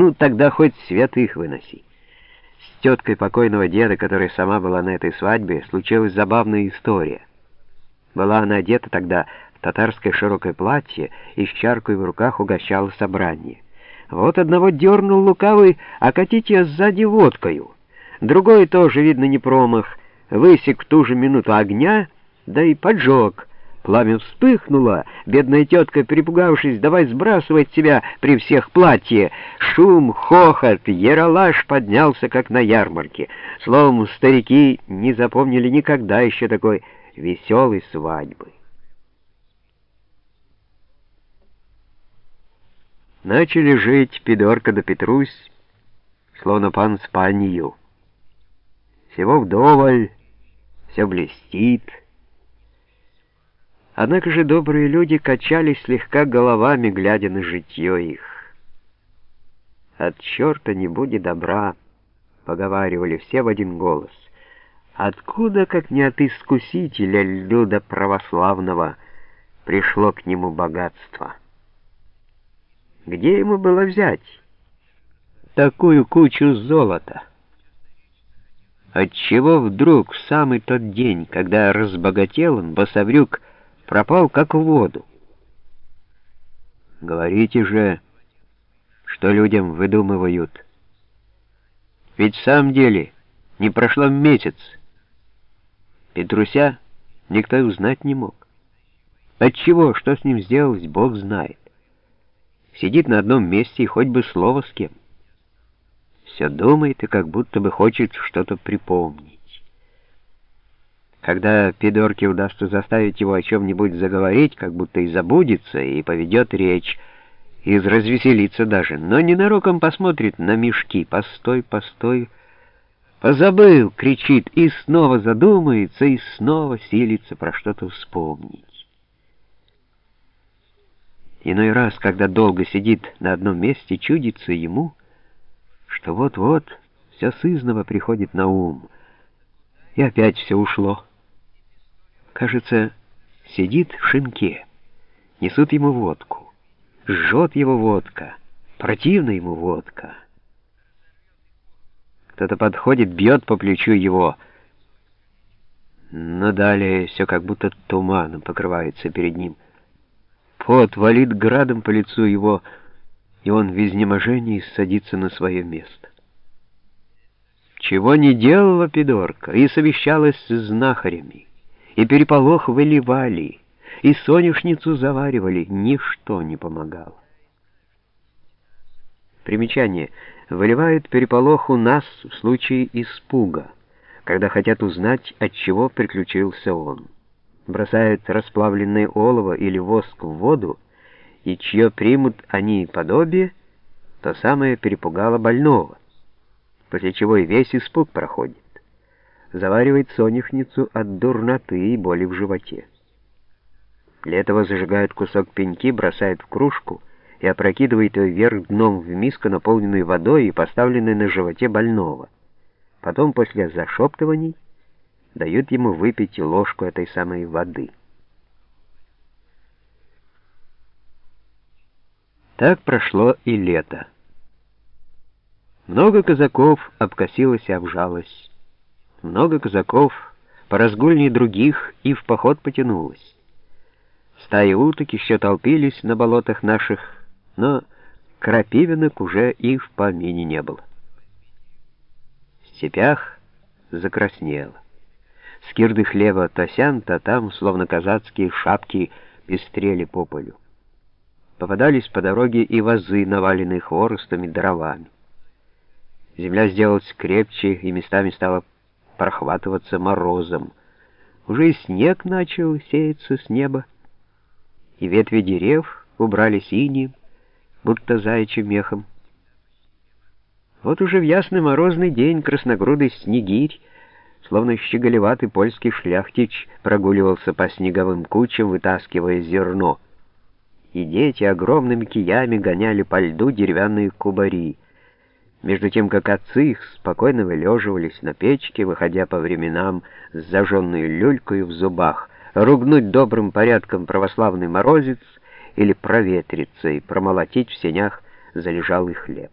Ну, тогда хоть святых выноси. С теткой покойного деда, которая сама была на этой свадьбе, случилась забавная история. Была она одета тогда в татарское широкое платье и с чаркой в руках угощала собрание. Вот одного дернул лукавый окатить ее сзади водкою. Другой тоже, видно, не промах, высек в ту же минуту огня, да и поджег. Пламя вспыхнуло, бедная тетка, перепугавшись, давай сбрасывать себя при всех платье. Шум, хохот, яролаж поднялся, как на ярмарке. Словом, старики не запомнили никогда еще такой веселой свадьбы. Начали жить Пидорка да Петрусь, словно пан спальнию. Всего вдоволь, все блестит. Однако же добрые люди качались слегка головами, глядя на житье их. «От черта не будет добра», — поговаривали все в один голос. «Откуда, как не от искусителя Люда православного, пришло к нему богатство?» Где ему было взять такую кучу золота? Отчего вдруг в самый тот день, когда разбогател он, Басаврюк пропал как в воду? Говорите же, что людям выдумывают. Ведь в самом деле не прошло месяц. Петруся никто и узнать не мог. Отчего, что с ним сделалось, Бог знает. Сидит на одном месте и хоть бы слово с кем. Все думает и как будто бы хочет что-то припомнить. Когда Пидорке удастся заставить его о чем-нибудь заговорить, как будто и забудется, и поведет речь, и развеселится даже, но ненароком посмотрит на мешки. «Постой, постой!» «Позабыл!» — кричит, и снова задумается, и снова силится про что-то вспомнить. Иной раз, когда долго сидит на одном месте, чудится ему, что вот-вот все сызново приходит на ум, и опять все ушло. Кажется, сидит в шинке, несут ему водку, жжет его водка, противна ему водка. Кто-то подходит, бьет по плечу его, но далее все как будто туманом покрывается перед ним — Пот валит градом по лицу его, и он в изнеможении садится на свое место. Чего не делала Пидорка, и совещалась с знахарями, и переполох выливали, и соняшницу заваривали, ничто не помогало. Примечание. Выливают переполох у нас в случае испуга, когда хотят узнать, от чего приключился он бросают расплавленное олово или воск в воду, и чье примут они подобие, то самое перепугало больного, после чего и весь испуг проходит. Заваривает соняшницу от дурноты и боли в животе. Для этого зажигают кусок пеньки, бросают в кружку и опрокидывают ее вверх дном в миску, наполненную водой и поставленную на животе больного. Потом, после зашептываний, дают ему выпить ложку этой самой воды. Так прошло и лето. Много казаков обкосилось и обжалось. Много казаков, поразгульней других, и в поход потянулось. Стаи уток еще толпились на болотах наших, но крапивинок уже и в помине не было. В степях закраснело. Скирды хлеба то то там, словно казацкие шапки, пестрели по полю. Попадались по дороге и вазы, наваленные хворостом и дровами. Земля сделалась крепче и местами стала прохватываться морозом. Уже и снег начал сеяться с неба, и ветви дерев убрали синим, будто заячьим мехом. Вот уже в ясный морозный день красногрудый снегирь словно щеголеватый польский шляхтич прогуливался по снеговым кучам, вытаскивая зерно. И дети огромными киями гоняли по льду деревянные кубари, между тем как отцы их спокойно вылеживались на печке, выходя по временам с зажженной люлькой в зубах, ругнуть добрым порядком православный морозец или проветриться и промолотить в сенях залежалый хлеб.